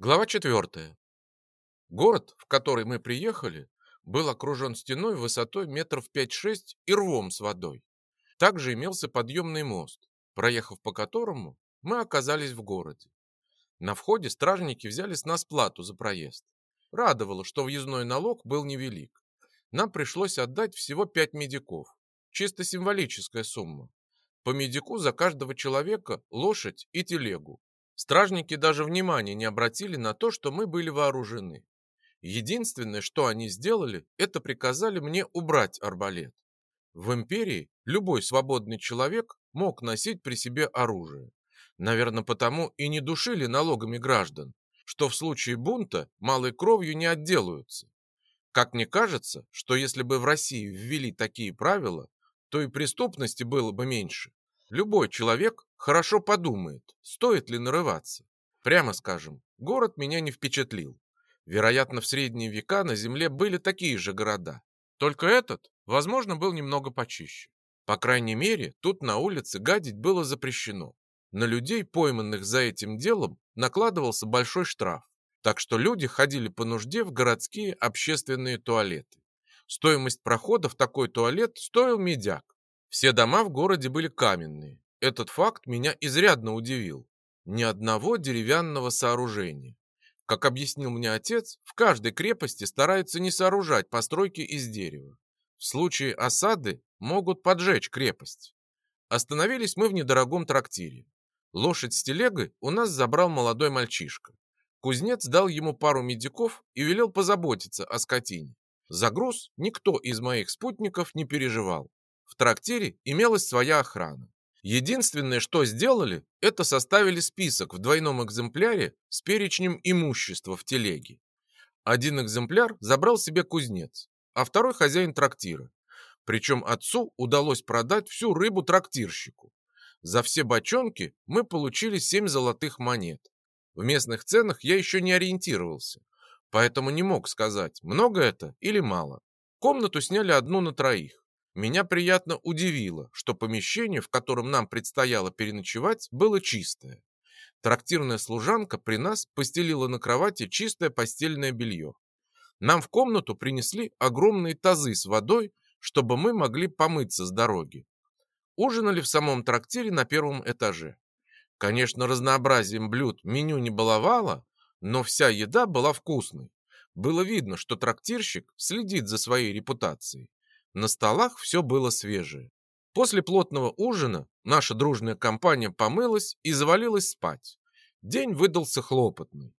Глава 4. Город, в который мы приехали, был окружен стеной высотой метров 5-6 и рвом с водой. Также имелся подъемный мост, проехав по которому мы оказались в городе. На входе стражники взяли с нас плату за проезд. Радовало, что въездной налог был невелик. Нам пришлось отдать всего 5 медиков. Чисто символическая сумма. По медику за каждого человека, лошадь и телегу. Стражники даже внимания не обратили на то, что мы были вооружены. Единственное, что они сделали, это приказали мне убрать арбалет. В империи любой свободный человек мог носить при себе оружие. Наверное, потому и не душили налогами граждан, что в случае бунта малой кровью не отделаются. Как мне кажется, что если бы в России ввели такие правила, то и преступности было бы меньше. Любой человек хорошо подумает, стоит ли нарываться. Прямо скажем, город меня не впечатлил. Вероятно, в средние века на земле были такие же города. Только этот, возможно, был немного почище. По крайней мере, тут на улице гадить было запрещено. На людей, пойманных за этим делом, накладывался большой штраф. Так что люди ходили по нужде в городские общественные туалеты. Стоимость прохода в такой туалет стоил медяк. Все дома в городе были каменные. Этот факт меня изрядно удивил. Ни одного деревянного сооружения. Как объяснил мне отец, в каждой крепости стараются не сооружать постройки из дерева. В случае осады могут поджечь крепость. Остановились мы в недорогом трактире. Лошадь с телегой у нас забрал молодой мальчишка. Кузнец дал ему пару медиков и велел позаботиться о скотине. За груз никто из моих спутников не переживал. В трактире имелась своя охрана. Единственное, что сделали, это составили список в двойном экземпляре с перечнем имущества в телеге. Один экземпляр забрал себе кузнец, а второй хозяин трактира. Причем отцу удалось продать всю рыбу трактирщику. За все бочонки мы получили 7 золотых монет. В местных ценах я еще не ориентировался, поэтому не мог сказать, много это или мало. Комнату сняли одну на троих. Меня приятно удивило, что помещение, в котором нам предстояло переночевать, было чистое. Трактирная служанка при нас постелила на кровати чистое постельное белье. Нам в комнату принесли огромные тазы с водой, чтобы мы могли помыться с дороги. Ужинали в самом трактире на первом этаже. Конечно, разнообразием блюд меню не баловало, но вся еда была вкусной. Было видно, что трактирщик следит за своей репутацией. На столах все было свежее. После плотного ужина наша дружная компания помылась и завалилась спать. День выдался хлопотный.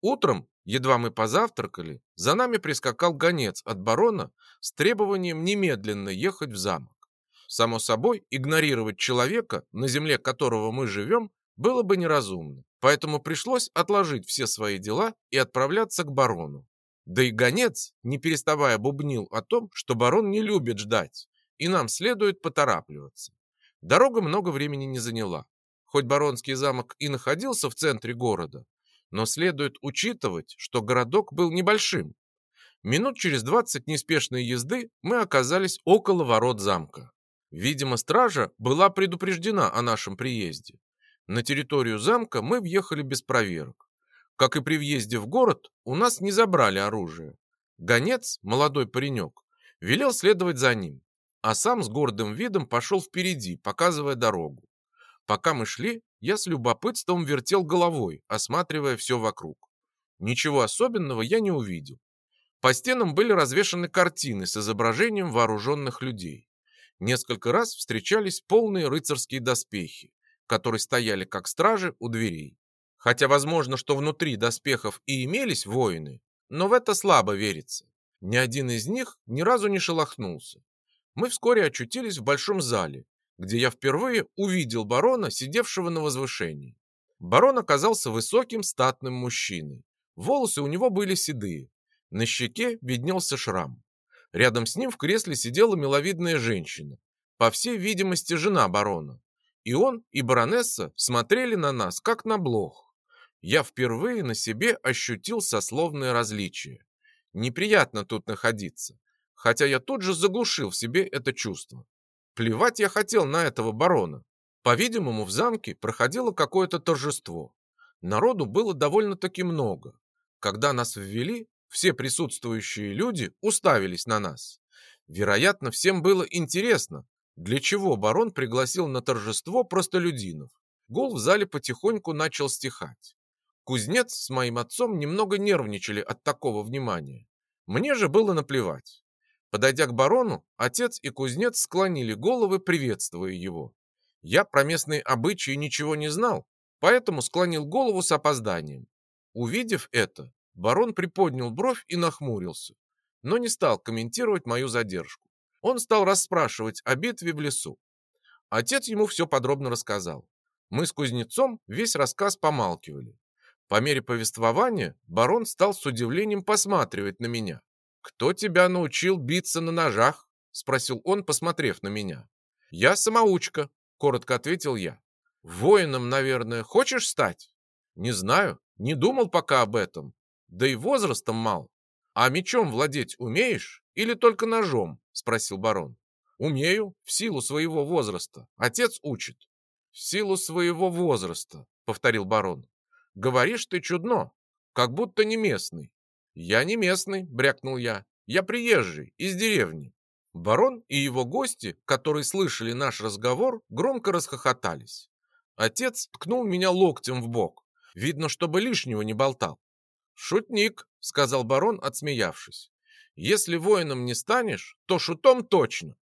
Утром, едва мы позавтракали, за нами прискакал гонец от барона с требованием немедленно ехать в замок. Само собой, игнорировать человека, на земле которого мы живем, было бы неразумно, поэтому пришлось отложить все свои дела и отправляться к барону. Да и гонец, не переставая, бубнил о том, что барон не любит ждать, и нам следует поторапливаться. Дорога много времени не заняла. Хоть баронский замок и находился в центре города, но следует учитывать, что городок был небольшим. Минут через двадцать неспешной езды мы оказались около ворот замка. Видимо, стража была предупреждена о нашем приезде. На территорию замка мы въехали без проверок. Как и при въезде в город, у нас не забрали оружие. Гонец, молодой паренек, велел следовать за ним, а сам с гордым видом пошел впереди, показывая дорогу. Пока мы шли, я с любопытством вертел головой, осматривая все вокруг. Ничего особенного я не увидел. По стенам были развешаны картины с изображением вооруженных людей. Несколько раз встречались полные рыцарские доспехи, которые стояли как стражи у дверей. Хотя возможно, что внутри доспехов и имелись воины, но в это слабо верится. Ни один из них ни разу не шелохнулся. Мы вскоре очутились в большом зале, где я впервые увидел барона, сидевшего на возвышении. Барон оказался высоким статным мужчиной. Волосы у него были седые. На щеке виднелся шрам. Рядом с ним в кресле сидела миловидная женщина, по всей видимости, жена барона. И он, и баронесса смотрели на нас, как на блох я впервые на себе ощутил сословное различие. Неприятно тут находиться, хотя я тут же заглушил в себе это чувство. Плевать я хотел на этого барона. По-видимому, в замке проходило какое-то торжество. Народу было довольно-таки много. Когда нас ввели, все присутствующие люди уставились на нас. Вероятно, всем было интересно, для чего барон пригласил на торжество простолюдинов. Гул в зале потихоньку начал стихать. Кузнец с моим отцом немного нервничали от такого внимания. Мне же было наплевать. Подойдя к барону, отец и кузнец склонили головы, приветствуя его. Я про местные обычаи ничего не знал, поэтому склонил голову с опозданием. Увидев это, барон приподнял бровь и нахмурился, но не стал комментировать мою задержку. Он стал расспрашивать о битве в лесу. Отец ему все подробно рассказал. Мы с кузнецом весь рассказ помалкивали. По мере повествования барон стал с удивлением посматривать на меня. «Кто тебя научил биться на ножах?» – спросил он, посмотрев на меня. «Я самоучка», – коротко ответил я. «Воином, наверное, хочешь стать?» «Не знаю, не думал пока об этом. Да и возрастом мал. А мечом владеть умеешь или только ножом?» – спросил барон. «Умею, в силу своего возраста. Отец учит». «В силу своего возраста», — повторил барон. «Говоришь ты чудно, как будто не местный. «Я не местный», — брякнул я. «Я приезжий, из деревни». Барон и его гости, которые слышали наш разговор, громко расхохотались. Отец ткнул меня локтем в бок. Видно, чтобы лишнего не болтал. «Шутник», — сказал барон, отсмеявшись. «Если воином не станешь, то шутом точно.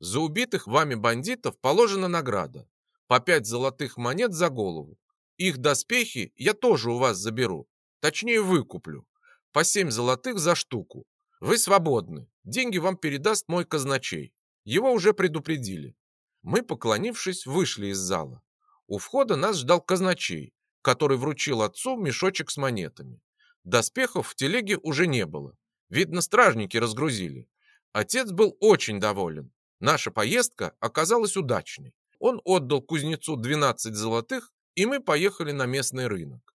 За убитых вами бандитов положена награда. По пять золотых монет за голову. Их доспехи я тоже у вас заберу. Точнее, выкуплю по семь золотых за штуку. Вы свободны. Деньги вам передаст мой казначей. Его уже предупредили. Мы, поклонившись, вышли из зала. У входа нас ждал казначей, который вручил отцу мешочек с монетами. Доспехов в телеге уже не было. Видно, стражники разгрузили. Отец был очень доволен. Наша поездка оказалась удачной. Он отдал кузнецу 12 золотых, и мы поехали на местный рынок.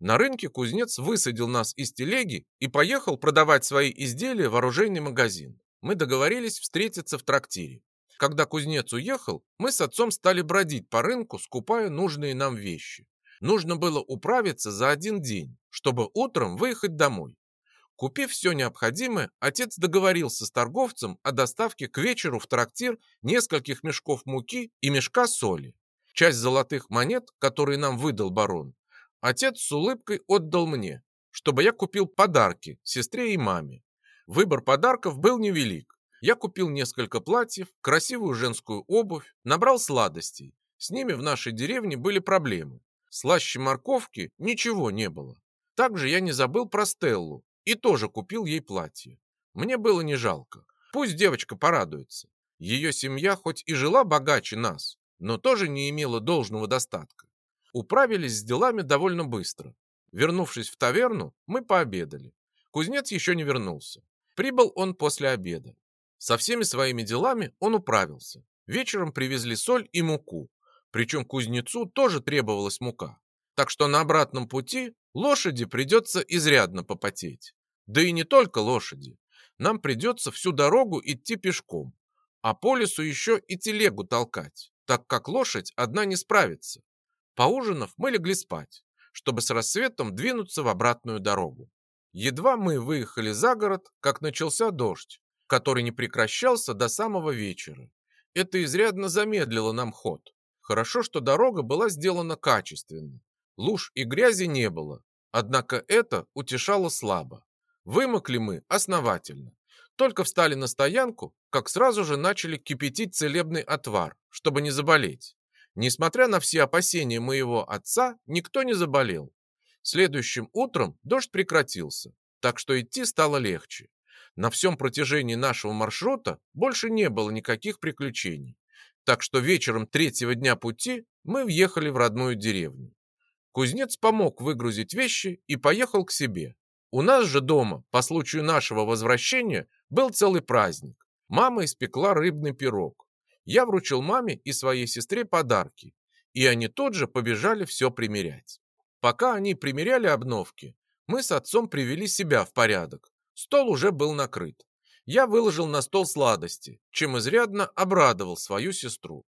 На рынке кузнец высадил нас из телеги и поехал продавать свои изделия в оружейный магазин. Мы договорились встретиться в трактире. Когда кузнец уехал, мы с отцом стали бродить по рынку, скупая нужные нам вещи. Нужно было управиться за один день, чтобы утром выехать домой. Купив все необходимое, отец договорился с торговцем о доставке к вечеру в трактир нескольких мешков муки и мешка соли. Часть золотых монет, которые нам выдал барон, Отец с улыбкой отдал мне, чтобы я купил подарки сестре и маме. Выбор подарков был невелик. Я купил несколько платьев, красивую женскую обувь, набрал сладостей. С ними в нашей деревне были проблемы. Слаще морковки ничего не было. Также я не забыл про Стеллу и тоже купил ей платье. Мне было не жалко. Пусть девочка порадуется. Ее семья хоть и жила богаче нас, но тоже не имела должного достатка. Управились с делами довольно быстро. Вернувшись в таверну, мы пообедали. Кузнец еще не вернулся. Прибыл он после обеда. Со всеми своими делами он управился. Вечером привезли соль и муку. Причем кузнецу тоже требовалась мука. Так что на обратном пути лошади придется изрядно попотеть. Да и не только лошади. Нам придется всю дорогу идти пешком. А по лесу еще и телегу толкать, так как лошадь одна не справится. Поужинав, мы легли спать, чтобы с рассветом двинуться в обратную дорогу. Едва мы выехали за город, как начался дождь, который не прекращался до самого вечера. Это изрядно замедлило нам ход. Хорошо, что дорога была сделана качественно. Луж и грязи не было, однако это утешало слабо. Вымокли мы основательно. Только встали на стоянку, как сразу же начали кипятить целебный отвар, чтобы не заболеть. Несмотря на все опасения моего отца, никто не заболел. Следующим утром дождь прекратился, так что идти стало легче. На всем протяжении нашего маршрута больше не было никаких приключений. Так что вечером третьего дня пути мы въехали в родную деревню. Кузнец помог выгрузить вещи и поехал к себе. У нас же дома, по случаю нашего возвращения, был целый праздник. Мама испекла рыбный пирог я вручил маме и своей сестре подарки, и они тут же побежали все примерять. Пока они примеряли обновки, мы с отцом привели себя в порядок. Стол уже был накрыт. Я выложил на стол сладости, чем изрядно обрадовал свою сестру.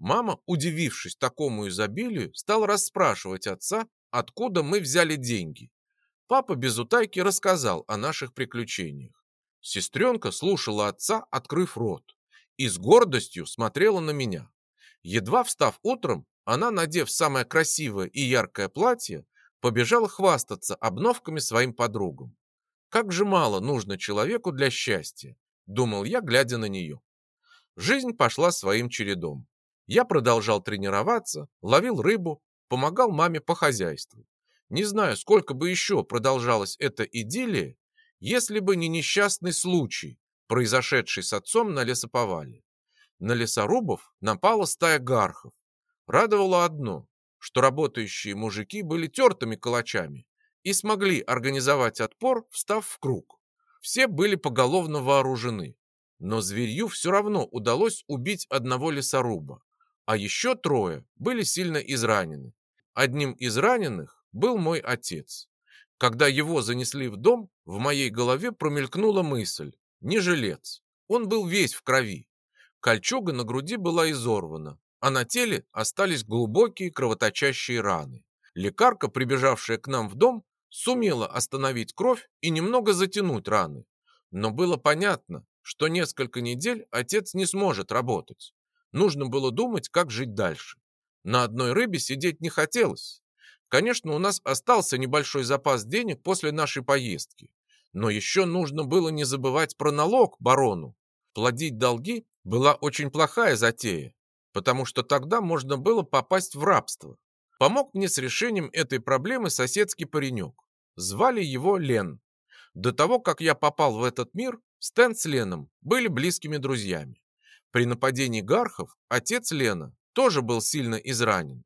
Мама, удивившись такому изобилию, стала расспрашивать отца откуда мы взяли деньги. Папа без утайки рассказал о наших приключениях. Сестренка слушала отца, открыв рот, и с гордостью смотрела на меня. Едва встав утром, она, надев самое красивое и яркое платье, побежала хвастаться обновками своим подругам. Как же мало нужно человеку для счастья, думал я, глядя на нее. Жизнь пошла своим чередом. Я продолжал тренироваться, ловил рыбу, помогал маме по хозяйству. Не знаю, сколько бы еще продолжалась эта идиллия, если бы не несчастный случай, произошедший с отцом на лесоповале. На лесорубов напала стая гархов. Радовало одно, что работающие мужики были тертыми калачами и смогли организовать отпор, встав в круг. Все были поголовно вооружены, но зверью все равно удалось убить одного лесоруба, а еще трое были сильно изранены. Одним из раненых был мой отец. Когда его занесли в дом, в моей голове промелькнула мысль «не жилец». Он был весь в крови. Кольчуга на груди была изорвана, а на теле остались глубокие кровоточащие раны. Лекарка, прибежавшая к нам в дом, сумела остановить кровь и немного затянуть раны. Но было понятно, что несколько недель отец не сможет работать. Нужно было думать, как жить дальше. На одной рыбе сидеть не хотелось, Конечно, у нас остался небольшой запас денег после нашей поездки. Но еще нужно было не забывать про налог барону. Плодить долги была очень плохая затея, потому что тогда можно было попасть в рабство. Помог мне с решением этой проблемы соседский паренек. Звали его Лен. До того, как я попал в этот мир, Стэн с Леном были близкими друзьями. При нападении гархов отец Лена тоже был сильно изранен.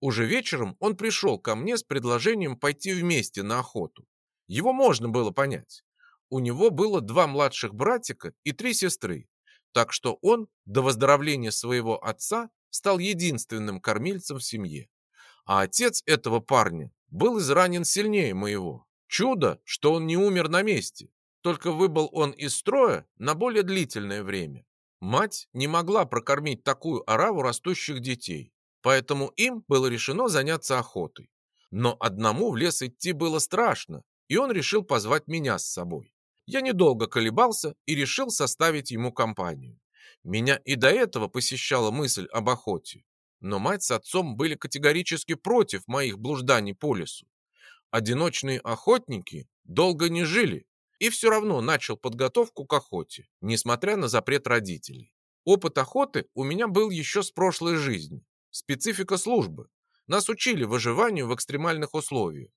Уже вечером он пришел ко мне с предложением пойти вместе на охоту. Его можно было понять. У него было два младших братика и три сестры, так что он до выздоровления своего отца стал единственным кормильцем в семье. А отец этого парня был изранен сильнее моего. Чудо, что он не умер на месте, только выбыл он из строя на более длительное время. Мать не могла прокормить такую ораву растущих детей, поэтому им было решено заняться охотой. Но одному в лес идти было страшно, и он решил позвать меня с собой. Я недолго колебался и решил составить ему компанию. Меня и до этого посещала мысль об охоте, но мать с отцом были категорически против моих блужданий по лесу. Одиночные охотники долго не жили, и все равно начал подготовку к охоте, несмотря на запрет родителей. Опыт охоты у меня был еще с прошлой жизни, специфика службы. Нас учили выживанию в экстремальных условиях.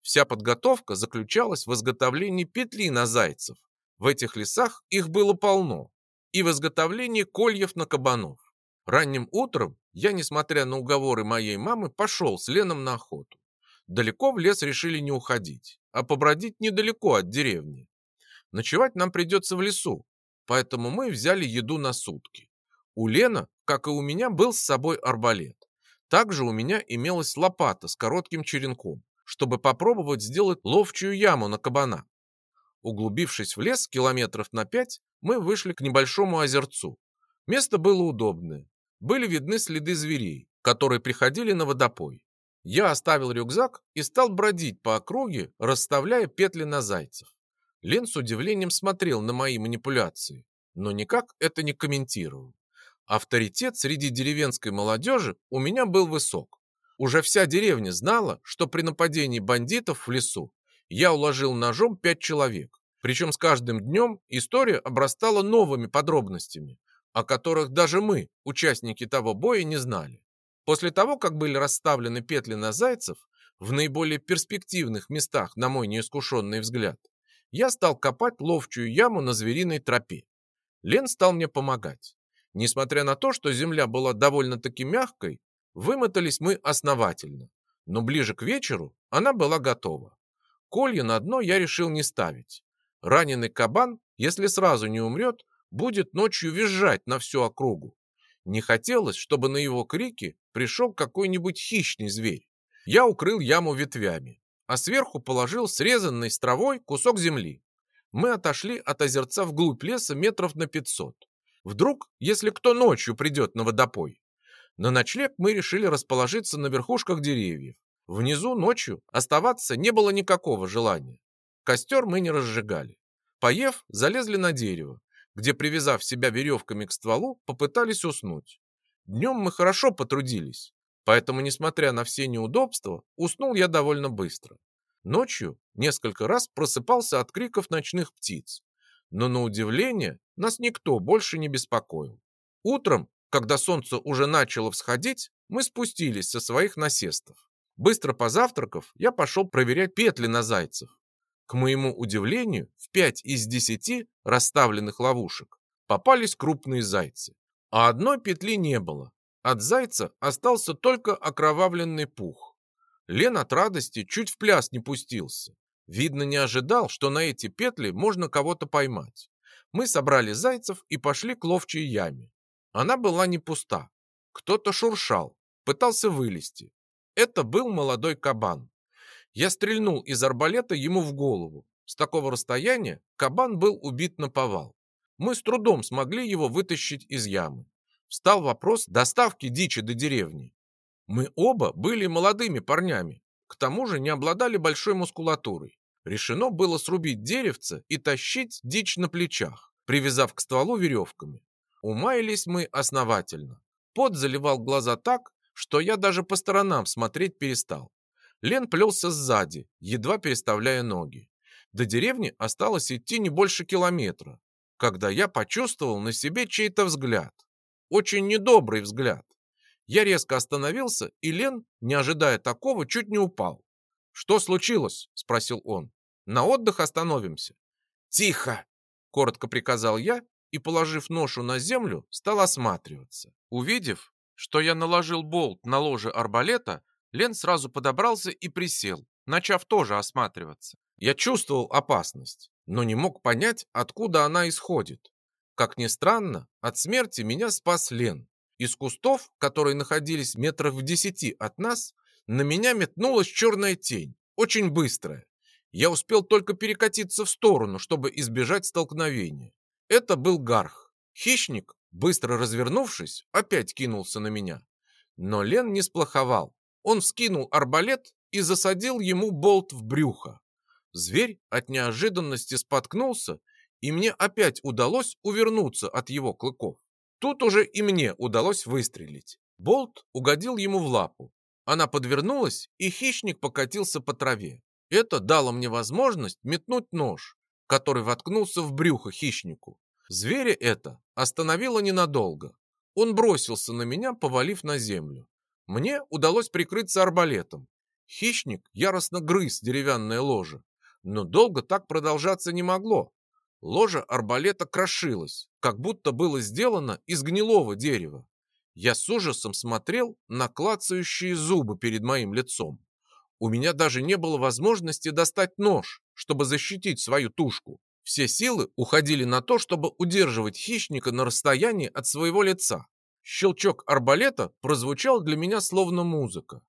Вся подготовка заключалась в изготовлении петли на зайцев. В этих лесах их было полно. И в изготовлении кольев на кабанов. Ранним утром я, несмотря на уговоры моей мамы, пошел с Леном на охоту. Далеко в лес решили не уходить, а побродить недалеко от деревни. Ночевать нам придется в лесу, поэтому мы взяли еду на сутки. У Лена, как и у меня, был с собой арбалет. Также у меня имелась лопата с коротким черенком, чтобы попробовать сделать ловчую яму на кабана. Углубившись в лес километров на пять, мы вышли к небольшому озерцу. Место было удобное. Были видны следы зверей, которые приходили на водопой. Я оставил рюкзак и стал бродить по округе, расставляя петли на зайцев. Лен с удивлением смотрел на мои манипуляции, но никак это не комментировал. Авторитет среди деревенской молодежи у меня был высок. Уже вся деревня знала, что при нападении бандитов в лесу я уложил ножом пять человек. Причем с каждым днем история обрастала новыми подробностями, о которых даже мы, участники того боя, не знали. После того, как были расставлены петли на зайцев, в наиболее перспективных местах, на мой неискушенный взгляд, я стал копать ловчую яму на звериной тропе. Лен стал мне помогать. Несмотря на то, что земля была довольно-таки мягкой, вымотались мы основательно. Но ближе к вечеру она была готова. Колья на дно я решил не ставить. Раненый кабан, если сразу не умрет, будет ночью визжать на всю округу. Не хотелось, чтобы на его крики пришел какой-нибудь хищный зверь. Я укрыл яму ветвями, а сверху положил срезанный с травой кусок земли. Мы отошли от озерца вглубь леса метров на пятьсот. Вдруг, если кто ночью придет на водопой. На ночлег мы решили расположиться на верхушках деревьев. Внизу ночью оставаться не было никакого желания. Костер мы не разжигали. Поев, залезли на дерево, где, привязав себя веревками к стволу, попытались уснуть. Днем мы хорошо потрудились, поэтому, несмотря на все неудобства, уснул я довольно быстро. Ночью несколько раз просыпался от криков ночных птиц, но на удивление нас никто больше не беспокоил. Утром, когда солнце уже начало всходить, мы спустились со своих насестов. Быстро позавтракав, я пошел проверять петли на зайцев. К моему удивлению, в пять из десяти расставленных ловушек попались крупные зайцы, а одной петли не было. От зайца остался только окровавленный пух. Лен от радости чуть в пляс не пустился. Видно, не ожидал, что на эти петли можно кого-то поймать. Мы собрали зайцев и пошли к ловчей яме. Она была не пуста. Кто-то шуршал, пытался вылезти. Это был молодой кабан. Я стрельнул из арбалета ему в голову. С такого расстояния кабан был убит на повал. Мы с трудом смогли его вытащить из ямы. Встал вопрос доставки дичи до деревни. Мы оба были молодыми парнями, к тому же не обладали большой мускулатурой. Решено было срубить деревце и тащить дичь на плечах, привязав к стволу веревками. Умаялись мы основательно. Пот заливал глаза так, что я даже по сторонам смотреть перестал. Лен плелся сзади, едва переставляя ноги. До деревни осталось идти не больше километра, когда я почувствовал на себе чей-то взгляд. Очень недобрый взгляд. Я резко остановился, и Лен, не ожидая такого, чуть не упал. «Что случилось?» – спросил он. «На отдых остановимся». «Тихо!» – коротко приказал я и, положив ношу на землю, стал осматриваться. Увидев, что я наложил болт на ложе арбалета, Лен сразу подобрался и присел, начав тоже осматриваться. Я чувствовал опасность, но не мог понять, откуда она исходит. Как ни странно, от смерти меня спас Лен. Из кустов, которые находились метрах в десяти от нас, на меня метнулась черная тень, очень быстрая. Я успел только перекатиться в сторону, чтобы избежать столкновения. Это был Гарх. Хищник, быстро развернувшись, опять кинулся на меня. Но Лен не сплоховал. Он вскинул арбалет и засадил ему болт в брюхо. Зверь от неожиданности споткнулся, и мне опять удалось увернуться от его клыков. Тут уже и мне удалось выстрелить. Болт угодил ему в лапу. Она подвернулась, и хищник покатился по траве. Это дало мне возможность метнуть нож, который воткнулся в брюхо хищнику. Зверя это остановило ненадолго. Он бросился на меня, повалив на землю. Мне удалось прикрыться арбалетом. Хищник яростно грыз деревянное ложе, но долго так продолжаться не могло. Ложе арбалета крошилось, как будто было сделано из гнилого дерева. Я с ужасом смотрел на клацающие зубы перед моим лицом. У меня даже не было возможности достать нож, чтобы защитить свою тушку. Все силы уходили на то, чтобы удерживать хищника на расстоянии от своего лица. Щелчок арбалета прозвучал для меня словно музыка.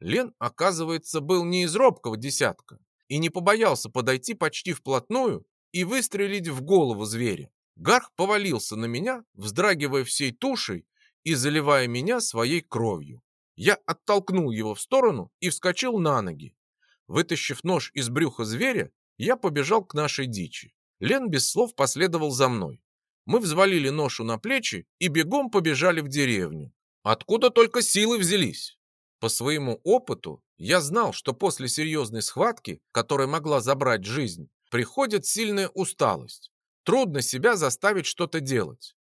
Лен, оказывается, был не из робкого десятка и не побоялся подойти почти вплотную и выстрелить в голову зверя. Гарх повалился на меня, вздрагивая всей тушей и заливая меня своей кровью. Я оттолкнул его в сторону и вскочил на ноги. Вытащив нож из брюха зверя, я побежал к нашей дичи. Лен без слов последовал за мной. Мы взвалили ношу на плечи и бегом побежали в деревню. Откуда только силы взялись? По своему опыту я знал, что после серьезной схватки, которая могла забрать жизнь, приходит сильная усталость. Трудно себя заставить что-то делать.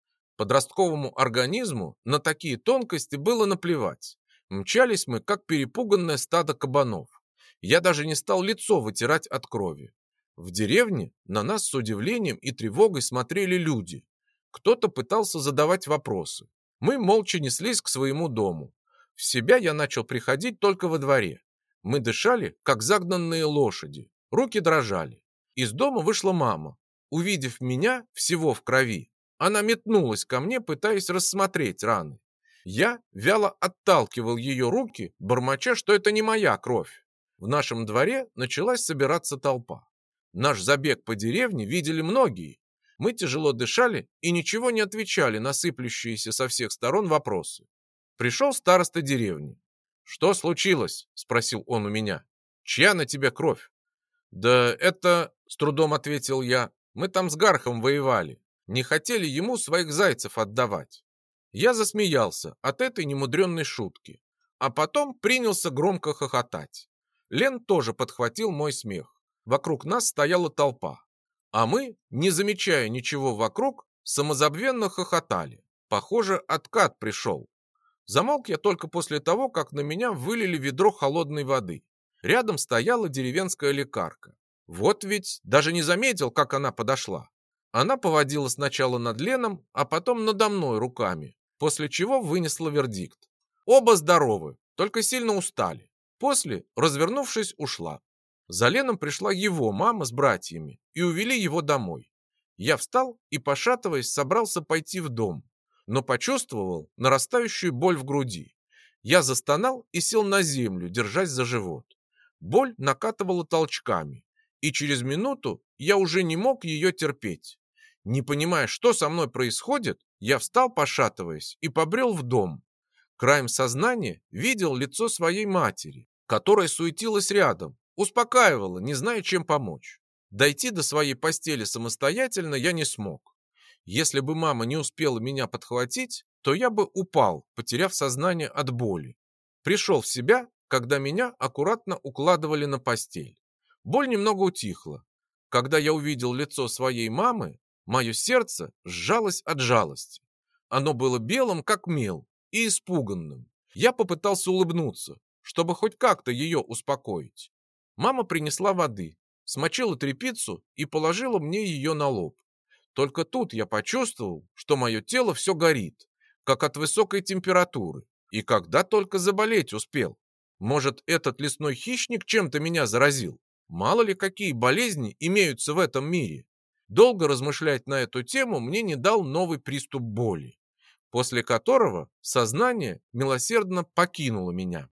Подростковому организму на такие тонкости было наплевать. Мчались мы, как перепуганное стадо кабанов. Я даже не стал лицо вытирать от крови. В деревне на нас с удивлением и тревогой смотрели люди. Кто-то пытался задавать вопросы. Мы молча неслись к своему дому. В себя я начал приходить только во дворе. Мы дышали, как загнанные лошади. Руки дрожали. Из дома вышла мама. Увидев меня всего в крови, она метнулась ко мне, пытаясь рассмотреть раны. Я вяло отталкивал ее руки, бормоча, что это не моя кровь. В нашем дворе началась собираться толпа. Наш забег по деревне видели многие. Мы тяжело дышали и ничего не отвечали на сыплющиеся со всех сторон вопросы. Пришел староста деревни. «Что случилось?» – спросил он у меня. «Чья на тебе кровь?» «Да это...» – с трудом ответил я. «Мы там с Гархом воевали. Не хотели ему своих зайцев отдавать». Я засмеялся от этой немудренной шутки, а потом принялся громко хохотать. Лен тоже подхватил мой смех. Вокруг нас стояла толпа. А мы, не замечая ничего вокруг, самозабвенно хохотали. Похоже, откат пришел. Замолк я только после того, как на меня вылили ведро холодной воды. Рядом стояла деревенская лекарка. Вот ведь даже не заметил, как она подошла. Она поводила сначала над Леном, а потом надо мной руками, после чего вынесла вердикт. Оба здоровы, только сильно устали. После, развернувшись, ушла. За Леном пришла его мама с братьями и увели его домой. Я встал и, пошатываясь, собрался пойти в дом, но почувствовал нарастающую боль в груди. Я застонал и сел на землю, держась за живот. Боль накатывала толчками, и через минуту я уже не мог ее терпеть. Не понимая, что со мной происходит, я встал, пошатываясь, и побрел в дом. Краем сознания видел лицо своей матери, которая суетилась рядом, успокаивала, не зная, чем помочь. Дойти до своей постели самостоятельно я не смог. Если бы мама не успела меня подхватить, то я бы упал, потеряв сознание от боли. Пришел в себя, когда меня аккуратно укладывали на постель. Боль немного утихла. Когда я увидел лицо своей мамы, мое сердце сжалось от жалости. Оно было белым, как мел, и испуганным. Я попытался улыбнуться, чтобы хоть как-то ее успокоить. Мама принесла воды, смочила тряпицу и положила мне ее на лоб. Только тут я почувствовал, что мое тело все горит, как от высокой температуры, и когда только заболеть успел. Может, этот лесной хищник чем-то меня заразил? Мало ли какие болезни имеются в этом мире. Долго размышлять на эту тему мне не дал новый приступ боли, после которого сознание милосердно покинуло меня.